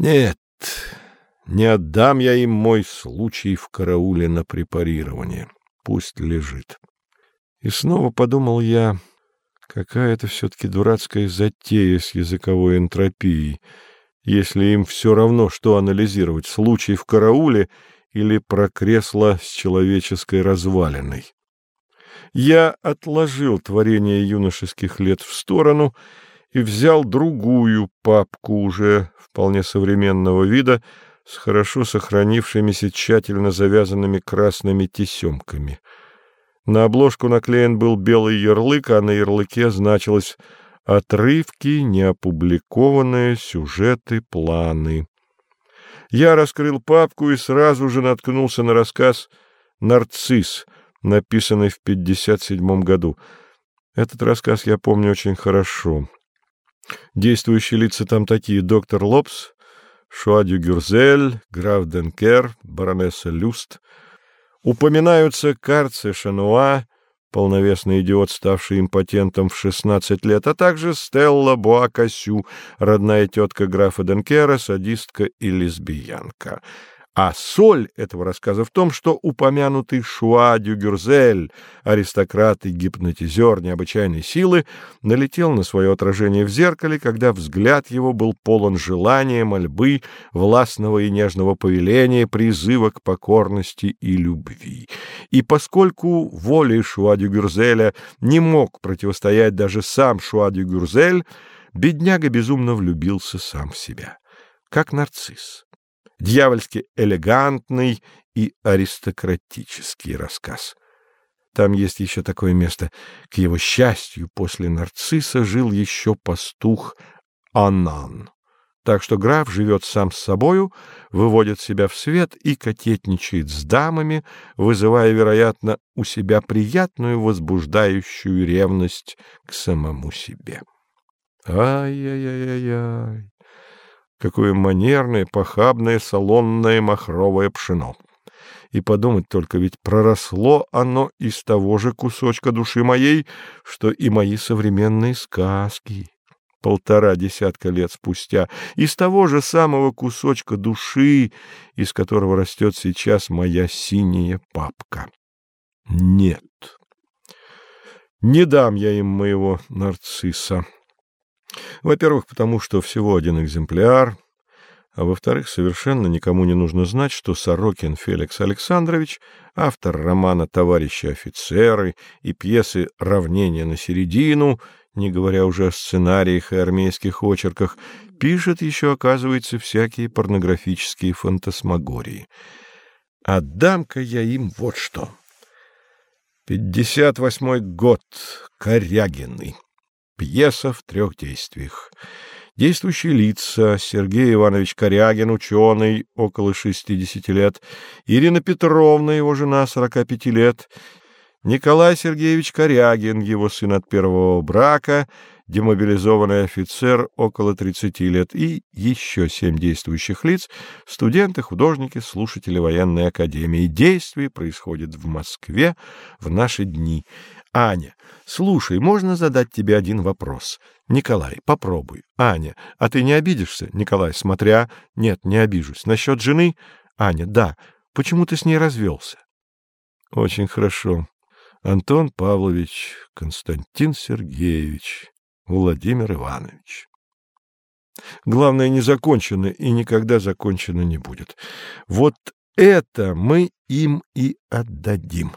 Нет, не отдам я им мой случай в карауле на препарирование. Пусть лежит. И снова подумал я, какая это все-таки дурацкая затея с языковой энтропией, если им все равно, что анализировать, случай в карауле или про кресло с человеческой развалиной. Я отложил творение юношеских лет в сторону и взял другую папку уже вполне современного вида с хорошо сохранившимися тщательно завязанными красными тесемками. На обложку наклеен был белый ярлык, а на ярлыке значилось «Отрывки, неопубликованные, сюжеты, планы». Я раскрыл папку и сразу же наткнулся на рассказ «Нарцисс», написанный в 57 году. Этот рассказ я помню очень хорошо. Действующие лица там такие. Доктор Лопс, Шуадю Гюрзель, граф Денкер, баронесса Люст. Упоминаются Карце Шануа, полновесный идиот, ставший импотентом в 16 лет, а также Стелла Буакасю, родная тетка графа Денкера, садистка и лесбиянка. А соль этого рассказа в том, что упомянутый Шуа Дюгюрзель, аристократ и гипнотизер необычайной силы, налетел на свое отражение в зеркале, когда взгляд его был полон желания, мольбы, властного и нежного повеления, призыва к покорности и любви. И поскольку воле Шуа Дюгюрзеля не мог противостоять даже сам Шуа Дюгюрзель, бедняга безумно влюбился сам в себя, как нарцисс дьявольски элегантный и аристократический рассказ. Там есть еще такое место. К его счастью, после нарцисса жил еще пастух Анан. Так что граф живет сам с собою, выводит себя в свет и кокетничает с дамами, вызывая, вероятно, у себя приятную возбуждающую ревность к самому себе. Ай-яй-яй-яй! Какое манерное, похабное, салонное махровое пшено. И подумать только, ведь проросло оно из того же кусочка души моей, что и мои современные сказки. Полтора десятка лет спустя, из того же самого кусочка души, из которого растет сейчас моя синяя папка. Нет, не дам я им моего нарцисса. Во-первых, потому что всего один экземпляр, а во-вторых, совершенно никому не нужно знать, что Сорокин Феликс Александрович, автор романа «Товарищи офицеры» и пьесы «Равнение на середину», не говоря уже о сценариях и армейских очерках, пишет еще, оказывается, всякие порнографические фантасмагории. Отдам-ка я им вот что. Пятьдесят восьмой год. Корягины. Пьеса в трех действиях. Действующие лица — Сергей Иванович Корягин, ученый, около 60 лет, Ирина Петровна, его жена, 45 лет, Николай Сергеевич Корягин, его сын от первого брака, демобилизованный офицер, около 30 лет, и еще семь действующих лиц — студенты, художники, слушатели военной академии. Действие происходит в Москве в наши дни — Аня, слушай, можно задать тебе один вопрос? Николай, попробуй. Аня, а ты не обидишься? Николай, смотря... Нет, не обижусь. Насчет жены? Аня, да. Почему ты с ней развелся? Очень хорошо. Антон Павлович, Константин Сергеевич, Владимир Иванович. Главное, не закончено и никогда закончено не будет. Вот это мы им и отдадим.